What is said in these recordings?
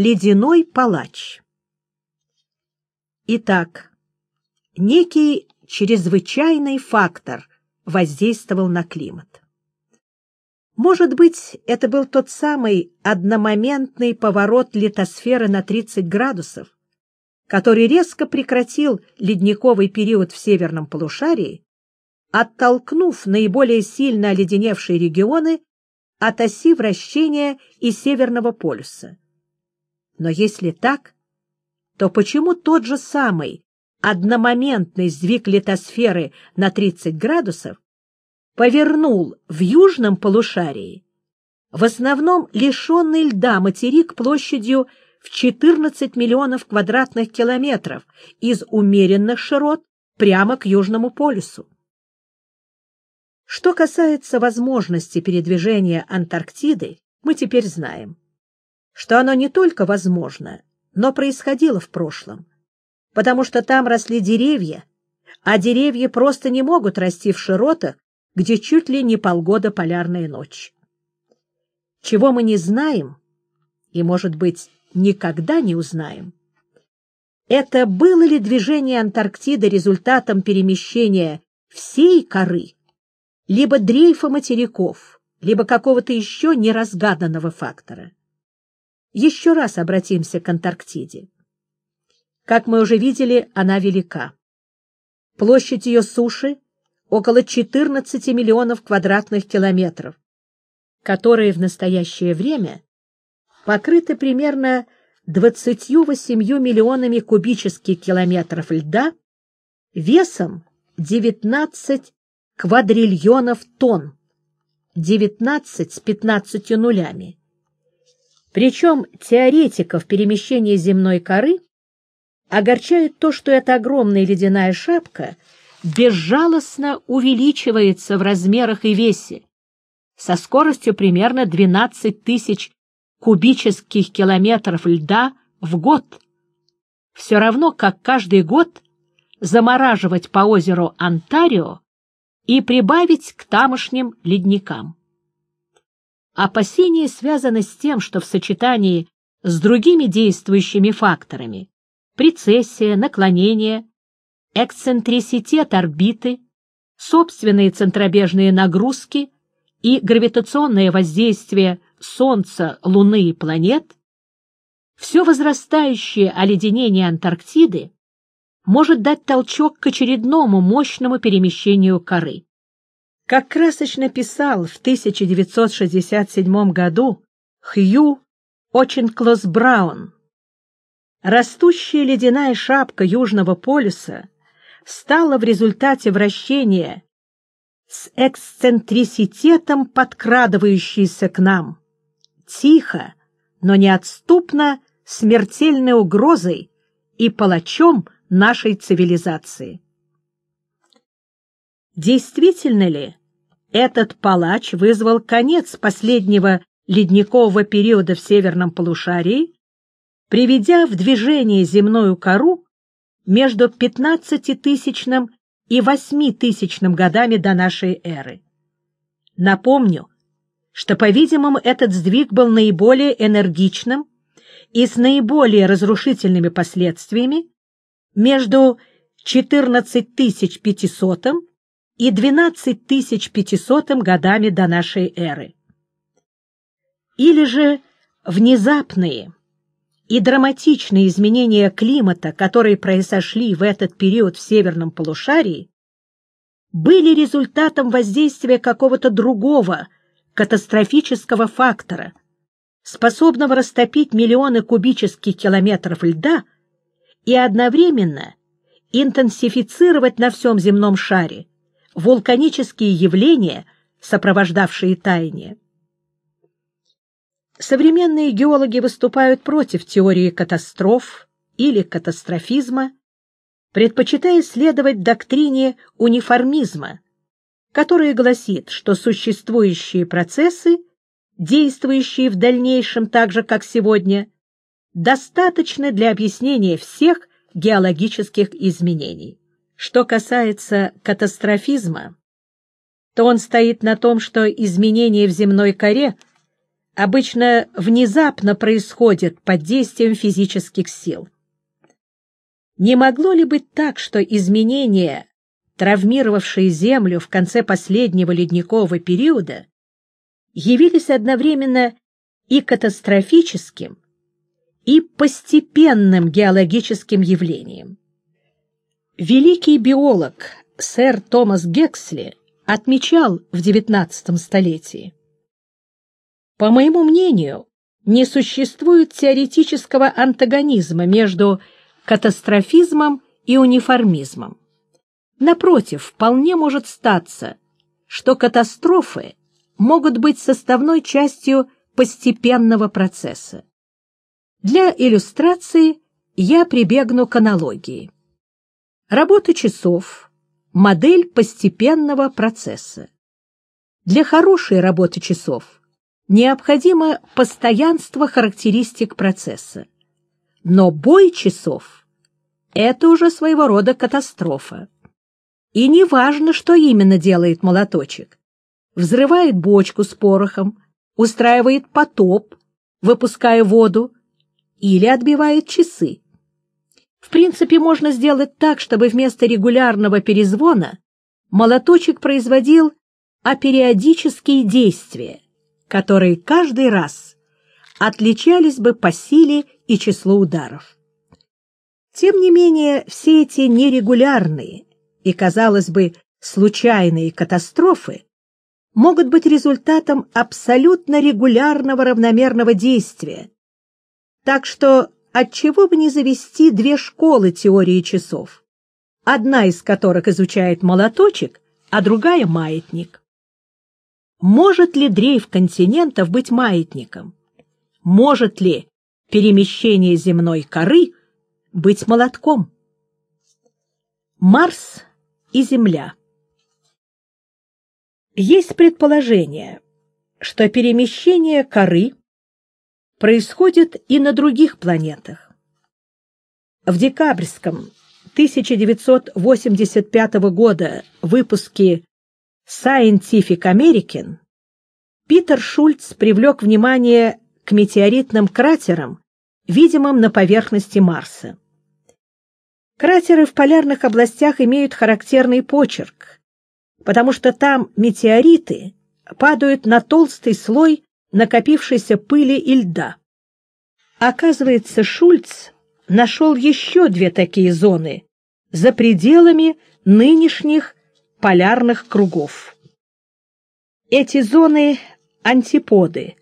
Ледяной палач Итак, некий чрезвычайный фактор воздействовал на климат. Может быть, это был тот самый одномоментный поворот литосферы на 30 градусов, который резко прекратил ледниковый период в северном полушарии, оттолкнув наиболее сильно оледеневшие регионы от оси вращения и Северного полюса. Но если так, то почему тот же самый одномоментный сдвиг литосферы на 30 градусов повернул в южном полушарии в основном лишенный льда материк площадью в 14 миллионов квадратных километров из умеренных широт прямо к Южному полюсу. Что касается возможности передвижения Антарктиды, мы теперь знаем, что оно не только возможно, но происходило в прошлом, потому что там росли деревья, а деревья просто не могут расти в широтах, где чуть ли не полгода полярная ночь. Чего мы не знаем, и, может быть, никогда не узнаем, это было ли движение Антарктиды результатом перемещения всей коры, либо дрейфа материков, либо какого-то еще неразгаданного фактора. Еще раз обратимся к Антарктиде. Как мы уже видели, она велика. Площадь ее суши около 14 миллионов квадратных километров, которые в настоящее время покрыты примерно 28 миллионами кубических километров льда весом 19 квадриллионов тонн, 19 с 15 нулями. Причем теоретиков перемещения земной коры огорчает то, что эта огромная ледяная шапка — безжалостно увеличивается в размерах и весе со скоростью примерно 12 тысяч кубических километров льда в год. Все равно, как каждый год замораживать по озеру Онтарио и прибавить к тамошним ледникам. Опасения связаны с тем, что в сочетании с другими действующими факторами – прецессия, наклонение, эксцентриситет орбиты, собственные центробежные нагрузки и гравитационное воздействие Солнца, Луны и планет, все возрастающее оледенение Антарктиды может дать толчок к очередному мощному перемещению коры. Как красочно писал в 1967 году Хью Оченклос Браун, растущая ледяная шапка Южного полюса стало в результате вращения с эксцентриситетом, подкрадывающейся к нам, тихо, но неотступно смертельной угрозой и палачом нашей цивилизации. Действительно ли этот палач вызвал конец последнего ледникового периода в северном полушарии, приведя в движение земную кору между 15-тысячным и 8-тысячным годами до нашей эры. Напомню, что, по-видимому, этот сдвиг был наиболее энергичным и с наиболее разрушительными последствиями между 14500 и 12500 годами до нашей эры. Или же внезапные, и драматичные изменения климата, которые произошли в этот период в северном полушарии, были результатом воздействия какого-то другого катастрофического фактора, способного растопить миллионы кубических километров льда и одновременно интенсифицировать на всем земном шаре вулканические явления, сопровождавшие таяние. Современные геологи выступают против теории катастроф или катастрофизма, предпочитая следовать доктрине униформизма, которая гласит, что существующие процессы, действующие в дальнейшем так же, как сегодня, достаточны для объяснения всех геологических изменений. Что касается катастрофизма, то он стоит на том, что изменения в земной коре – обычно внезапно происходят под действием физических сил. Не могло ли быть так, что изменения, травмировавшие Землю в конце последнего ледникового периода, явились одновременно и катастрофическим, и постепенным геологическим явлением? Великий биолог сэр Томас Гексли отмечал в XIX столетии. По моему мнению, не существует теоретического антагонизма между катастрофизмом и униформизмом. Напротив, вполне может статься, что катастрофы могут быть составной частью постепенного процесса. Для иллюстрации я прибегну к аналогии. Работа часов – модель постепенного процесса. Для хорошей работы часов необходимо постоянство характеристик процесса. Но бой часов — это уже своего рода катастрофа. И не важно, что именно делает молоточек. Взрывает бочку с порохом, устраивает потоп, выпуская воду, или отбивает часы. В принципе, можно сделать так, чтобы вместо регулярного перезвона молоточек производил апериодические действия, которые каждый раз отличались бы по силе и числу ударов. Тем не менее, все эти нерегулярные и, казалось бы, случайные катастрофы могут быть результатом абсолютно регулярного равномерного действия, так что отчего бы не завести две школы теории часов, одна из которых изучает молоточек, а другая — маятник. Может ли дрейф континентов быть маятником? Может ли перемещение земной коры быть молотком? Марс и Земля Есть предположение, что перемещение коры происходит и на других планетах. В декабрьском 1985 года выпуске Scientific American Питер Шульц привлек внимание к метеоритным кратерам, видимым на поверхности Марса. Кратеры в полярных областях имеют характерный почерк, потому что там метеориты падают на толстый слой накопившейся пыли и льда. Оказывается, Шульц нашел еще две такие зоны за пределами нынешних полярных кругов. Эти зоны — антиподы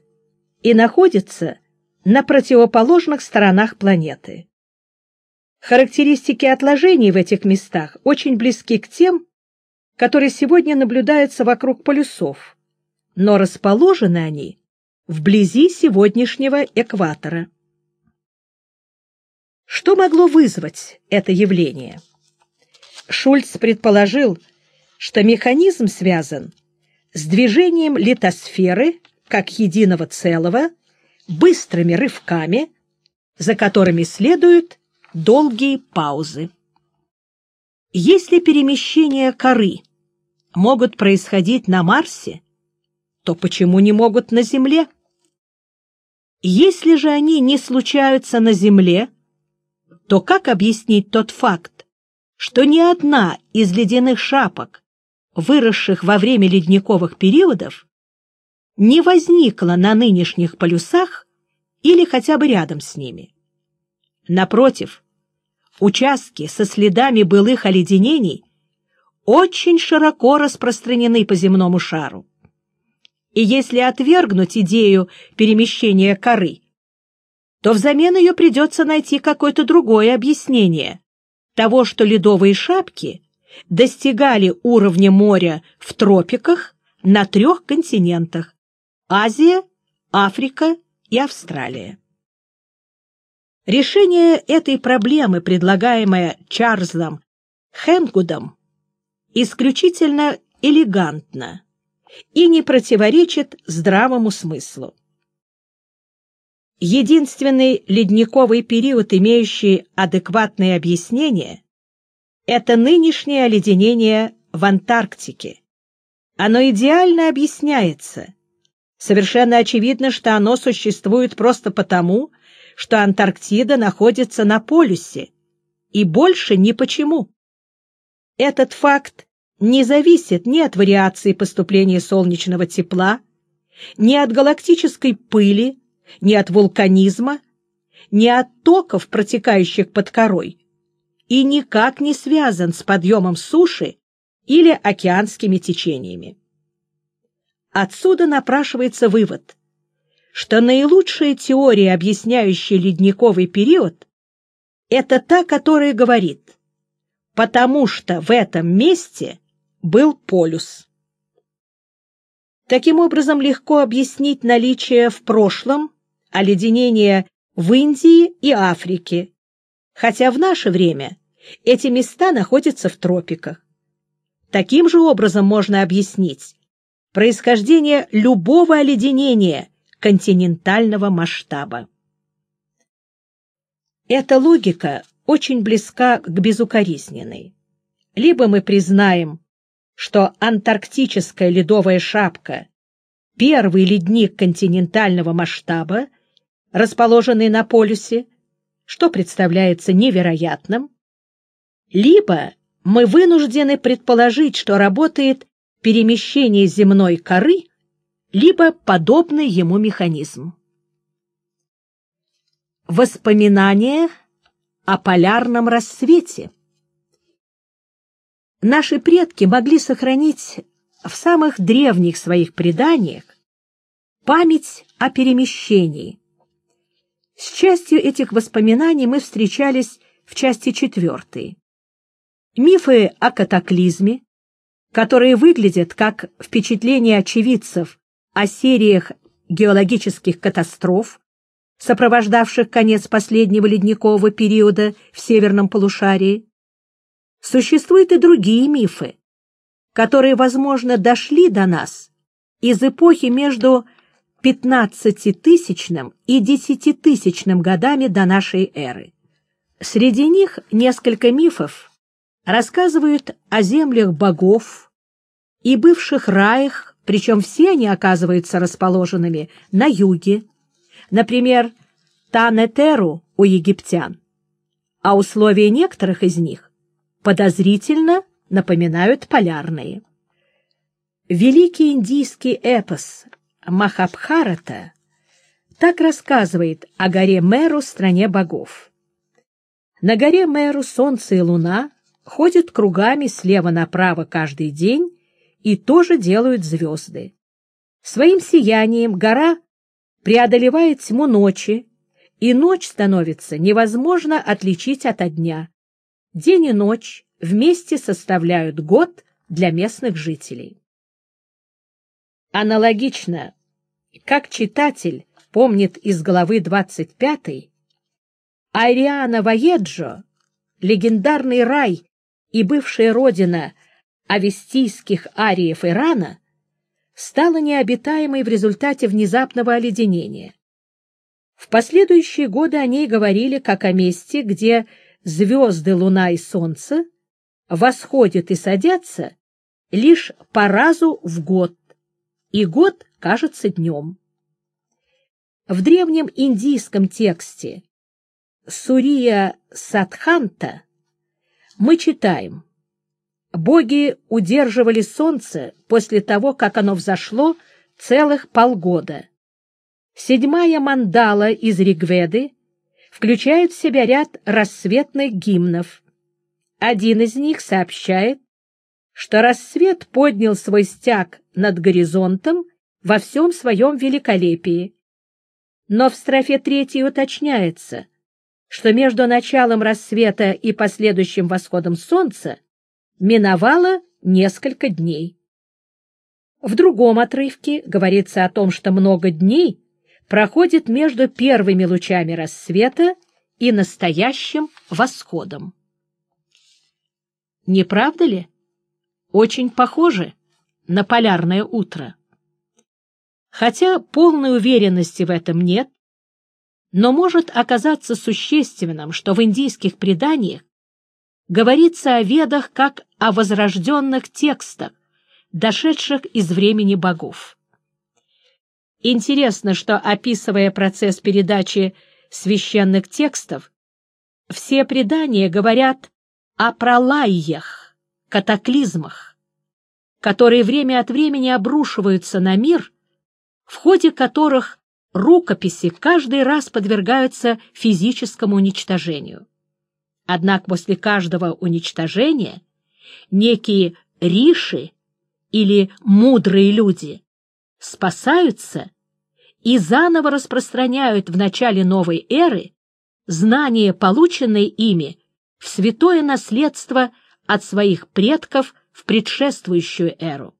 и находятся на противоположных сторонах планеты. Характеристики отложений в этих местах очень близки к тем, которые сегодня наблюдаются вокруг полюсов, но расположены они вблизи сегодняшнего экватора. Что могло вызвать это явление? Шульц предположил, что механизм связан с движением литосферы как единого целого, быстрыми рывками, за которыми следуют долгие паузы. Если перемещения коры могут происходить на Марсе, то почему не могут на Земле? Если же они не случаются на Земле, то как объяснить тот факт, что ни одна из ледяных шапок, выросших во время ледниковых периодов, не возникла на нынешних полюсах или хотя бы рядом с ними? Напротив, участки со следами былых оледенений очень широко распространены по земному шару. И если отвергнуть идею перемещения коры, то взамен ее придется найти какое-то другое объяснение того, что ледовые шапки достигали уровня моря в тропиках на трех континентах – Азия, Африка и Австралия. Решение этой проблемы, предлагаемое Чарльзом Хенгудом, исключительно элегантно и не противоречит здравому смыслу. Единственный ледниковый период, имеющий адекватное объяснение, это нынешнее оледенение в Антарктике. Оно идеально объясняется, Совершенно очевидно, что оно существует просто потому, что Антарктида находится на полюсе, и больше ни почему. Этот факт не зависит ни от вариации поступления солнечного тепла, ни от галактической пыли, ни от вулканизма, ни от токов, протекающих под корой, и никак не связан с подъемом суши или океанскими течениями. Отсюда напрашивается вывод, что наилучшая теория, объясняющая ледниковый период, это та, которая говорит, потому что в этом месте был полюс. Таким образом, легко объяснить наличие в прошлом оледенения в Индии и Африке, хотя в наше время эти места находятся в тропиках. Таким же образом можно объяснить происхождение любого оледенения континентального масштаба. Эта логика очень близка к безукоризненной. Либо мы признаем, что антарктическая ледовая шапка — первый ледник континентального масштаба, расположенный на полюсе, что представляется невероятным, либо мы вынуждены предположить, что работает перемещение земной коры, либо подобный ему механизм. Воспоминания о полярном рассвете Наши предки могли сохранить в самых древних своих преданиях память о перемещении. С частью этих воспоминаний мы встречались в части четвертой. Мифы о катаклизме, которые выглядят как впечатление очевидцев о сериях геологических катастроф, сопровождавших конец последнего ледникового периода в северном полушарии. Существуют и другие мифы, которые, возможно, дошли до нас из эпохи между 15-тысячным и 10-тысячным годами до нашей эры. Среди них несколько мифов рассказывают о землях богов и бывших раях, причем все они оказываются расположенными на юге, например, Танетеру у египтян, а условия некоторых из них подозрительно напоминают полярные. Великий индийский эпос Махабхарата так рассказывает о горе Меру, стране богов. На горе Меру солнце и луна ходят кругами слева направо каждый день и тоже делают звезды. Своим сиянием гора преодолевает тьму ночи, и ночь становится невозможно отличить от дня. День и ночь вместе составляют год для местных жителей. Аналогично, как читатель помнит из главы 25, Ариана Ваеджо, легендарный рай и бывшая родина авестийских ариев Ирана, стала необитаемой в результате внезапного оледенения. В последующие годы о ней говорили как о месте, где звезды, луна и солнце восходят и садятся лишь по разу в год, и год кажется днем. В древнем индийском тексте Сурия Садханта мы читаем «Боги удерживали солнце после того, как оно взошло целых полгода». Седьмая мандала из Ригведы включает в себя ряд рассветных гимнов. Один из них сообщает, что рассвет поднял свой стяг над горизонтом во всем своем великолепии. Но в строфе третьей уточняется, что между началом рассвета и последующим восходом солнца миновало несколько дней. В другом отрывке говорится о том, что много дней проходит между первыми лучами рассвета и настоящим восходом. Не правда ли? Очень похоже на полярное утро. Хотя полной уверенности в этом нет, но может оказаться существенным, что в индийских преданиях говорится о ведах как о возрожденных текстах, дошедших из времени богов. Интересно, что, описывая процесс передачи священных текстов, все предания говорят о пролайях, катаклизмах, которые время от времени обрушиваются на мир, в ходе которых рукописи каждый раз подвергаются физическому уничтожению. Однако после каждого уничтожения некие риши или мудрые люди спасаются и заново распространяют в начале новой эры знания, полученные ими в святое наследство от своих предков в предшествующую эру.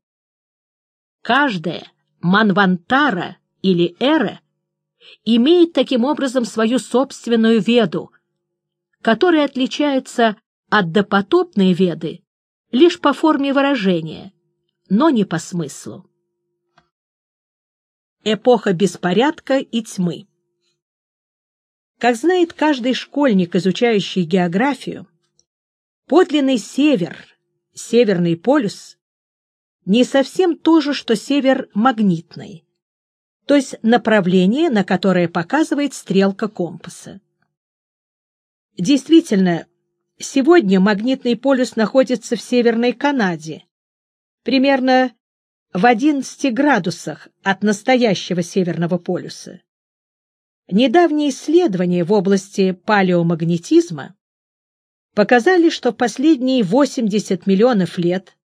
Каждая манвантара или эра имеет таким образом свою собственную веду, которая отличается от допотопной веды лишь по форме выражения, но не по смыслу. Эпоха беспорядка и тьмы Как знает каждый школьник, изучающий географию, подлинный север, северный полюс, не совсем то же, что север магнитный, то есть направление, на которое показывает стрелка компаса. Действительно, сегодня магнитный полюс находится в Северной Канаде, примерно в 11 градусах от настоящего Северного полюса. Недавние исследования в области палеомагнетизма показали, что в последние 80 миллионов лет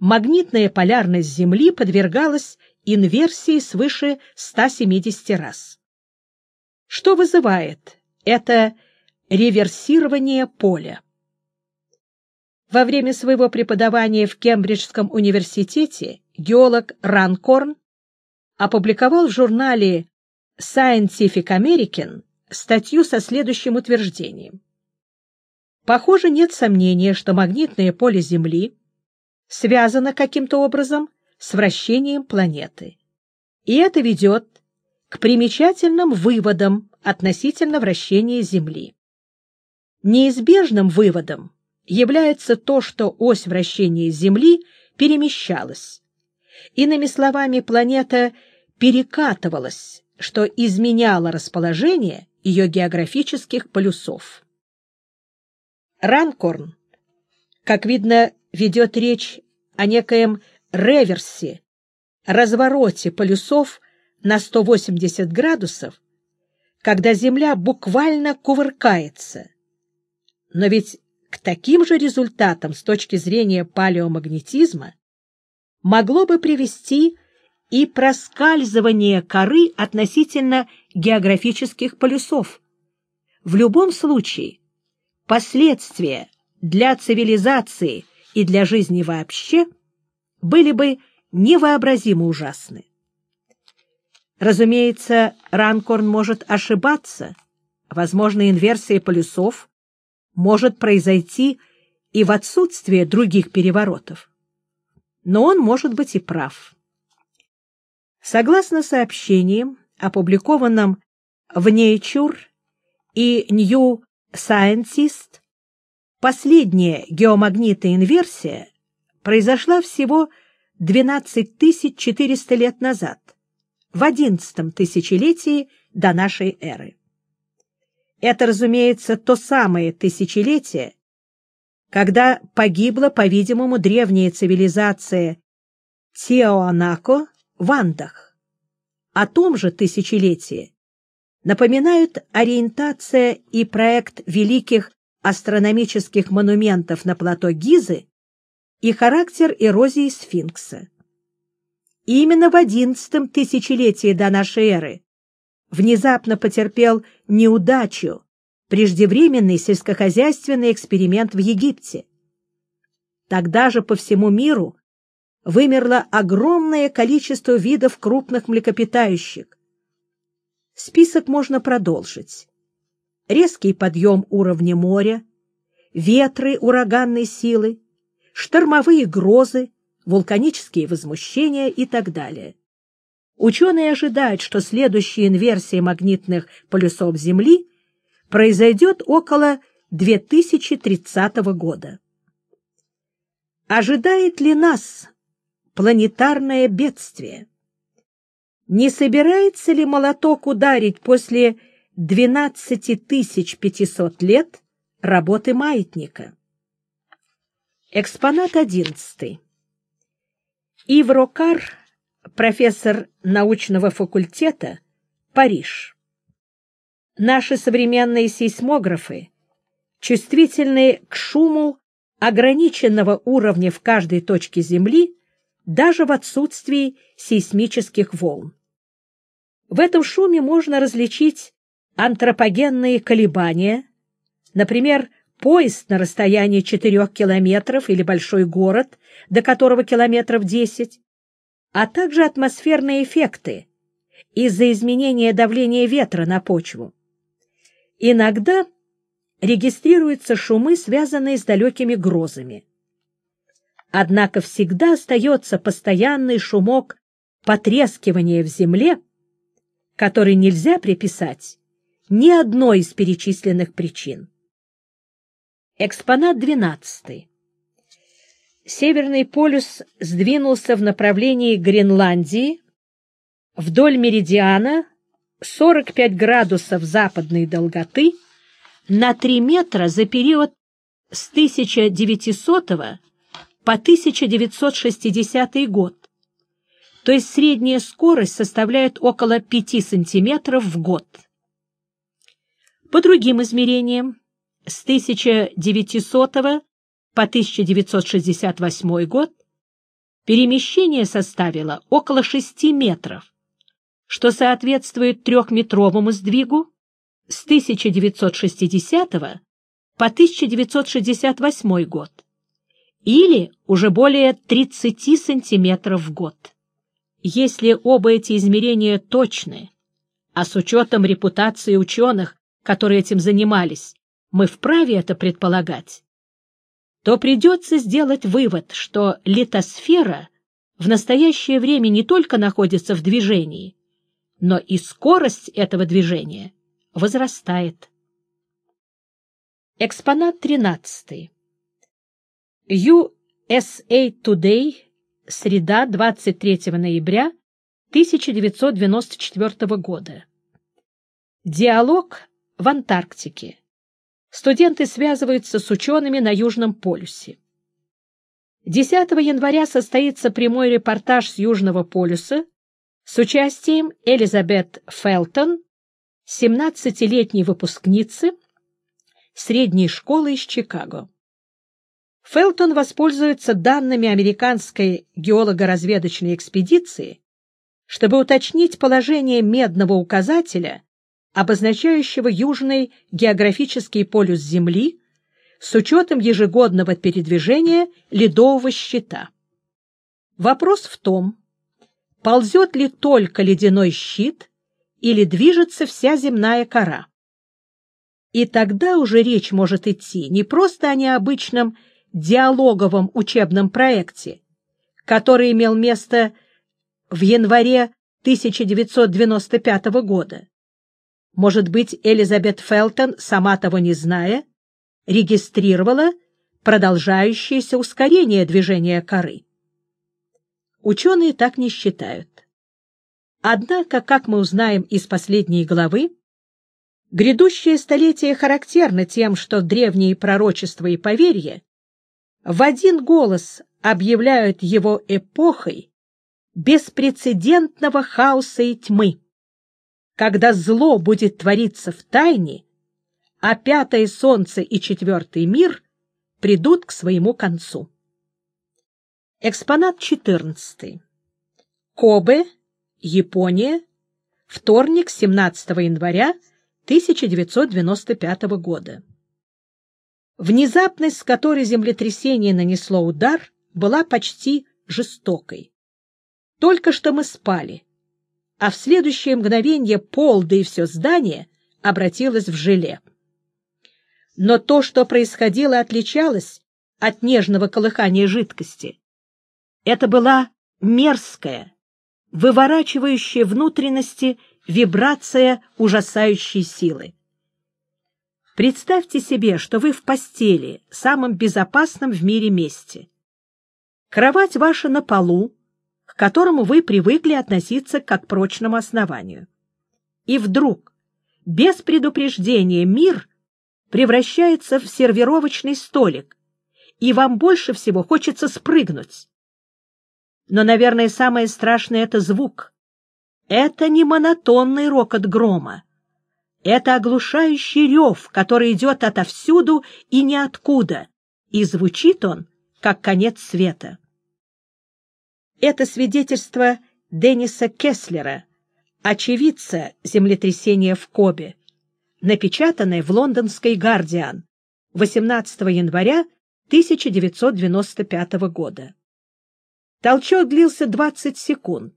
магнитная полярность Земли подвергалась инверсии свыше 170 раз. Что вызывает это реверсирование поля? Во время своего преподавания в Кембриджском университете геолог Ранкорн опубликовал в журнале Scientific American статью со следующим утверждением. Похоже, нет сомнения, что магнитное поле Земли связано каким-то образом с вращением планеты. И это ведет к примечательным выводам относительно вращения Земли. Неизбежным выводом является то, что ось вращения Земли перемещалась. Иными словами, планета перекатывалась, что изменяло расположение ее географических полюсов. Ранкорн, как видно, ведет речь о некоем реверсе, развороте полюсов на 180 градусов, когда Земля буквально кувыркается. Но ведь к таким же результатам с точки зрения палеомагнетизма могло бы привести и проскальзывание коры относительно географических полюсов. В любом случае, последствия для цивилизации и для жизни вообще – были бы невообразимо ужасны. Разумеется, Ранкорн может ошибаться. Возможно, инверсия полюсов может произойти и в отсутствие других переворотов. Но он может быть и прав. Согласно сообщениям, опубликованным в Nature и New Scientist, последняя геомагнитная инверсия произошла всего 12 400 лет назад, в одиннадцатом тысячелетии до нашей эры. Это, разумеется, то самое тысячелетие, когда погибла, по-видимому, древняя цивилизация Тиоанако в Андах. О том же тысячелетии напоминают ориентация и проект великих астрономических монументов на плато Гизы и характер эрозии сфинкса. И именно в одиннадцатом тысячелетии до нашей эры внезапно потерпел неудачу преждевременный сельскохозяйственный эксперимент в Египте. Тогда же по всему миру вымерло огромное количество видов крупных млекопитающих. Список можно продолжить. Резкий подъем уровня моря, ветры ураганной силы, штормовые грозы, вулканические возмущения и так далее. Ученые ожидают, что следующая инверсия магнитных полюсов Земли произойдет около 2030 года. Ожидает ли нас планетарное бедствие? не собирается ли молоток ударить после 12500 лет работы маятника? Экспонат 11. Иврокар, профессор научного факультета, Париж. Наши современные сейсмографы чувствительны к шуму ограниченного уровня в каждой точке Земли даже в отсутствии сейсмических волн. В этом шуме можно различить антропогенные колебания, например, поезд на расстоянии 4 километров или большой город, до которого километров 10, а также атмосферные эффекты из-за изменения давления ветра на почву. Иногда регистрируются шумы, связанные с далекими грозами. Однако всегда остается постоянный шумок потрескивания в земле, который нельзя приписать ни одной из перечисленных причин. Экспонат 12. Северный полюс сдвинулся в направлении Гренландии вдоль меридиана 45 градусов западной долготы на 3 метра за период с 1900 по 1960 год, то есть средняя скорость составляет около 5 сантиметров в год. По другим измерениям, с 1900 по 1968 год перемещение составило около 6 метров, что соответствует трехметровому сдвигу с 1960 по 1968 год или уже более 30 сантиметров в год. Если оба эти измерения точны, а с учетом репутации ученых, которые этим занимались, мы вправе это предполагать, то придется сделать вывод, что литосфера в настоящее время не только находится в движении, но и скорость этого движения возрастает. Экспонат 13. USA Today, среда, 23 ноября 1994 года. Диалог в Антарктике. Студенты связываются с учеными на Южном полюсе. 10 января состоится прямой репортаж с Южного полюса с участием Элизабет Фелтон, 17-летней выпускницы средней школы из Чикаго. Фелтон воспользуется данными американской геолого-разведочной экспедиции, чтобы уточнить положение медного указателя обозначающего южный географический полюс Земли с учетом ежегодного передвижения ледового щита. Вопрос в том, ползет ли только ледяной щит или движется вся земная кора. И тогда уже речь может идти не просто о необычном диалоговом учебном проекте, который имел место в январе 1995 года, может быть, Элизабет Фелтон, сама того не зная, регистрировала продолжающееся ускорение движения коры. Ученые так не считают. Однако, как мы узнаем из последней главы, грядущее столетие характерно тем, что древние пророчества и поверья в один голос объявляют его эпохой беспрецедентного хаоса и тьмы когда зло будет твориться в тайне, а пятое солнце и четвертый мир придут к своему концу. Экспонат 14. Кобе, Япония, вторник, 17 января 1995 года. Внезапность, с которой землетрясение нанесло удар, была почти жестокой. Только что мы спали, а в следующее мгновение пол, да и все здание обратилось в желе. Но то, что происходило, отличалось от нежного колыхания жидкости. Это была мерзкая, выворачивающая внутренности вибрация ужасающей силы. Представьте себе, что вы в постели, самом безопасном в мире месте. Кровать ваша на полу, к которому вы привыкли относиться как к прочному основанию. И вдруг, без предупреждения, мир превращается в сервировочный столик, и вам больше всего хочется спрыгнуть. Но, наверное, самое страшное — это звук. Это не монотонный рокот грома. Это оглушающий рев, который идет отовсюду и ниоткуда, и звучит он, как конец света. Это свидетельство Денниса Кеслера, очевидца землетрясения в Кобе, напечатанное в лондонской «Гардиан» 18 января 1995 года. Толчок длился 20 секунд.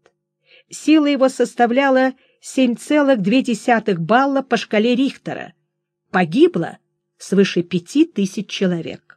Сила его составляла 7,2 балла по шкале Рихтера. Погибло свыше 5000 человек.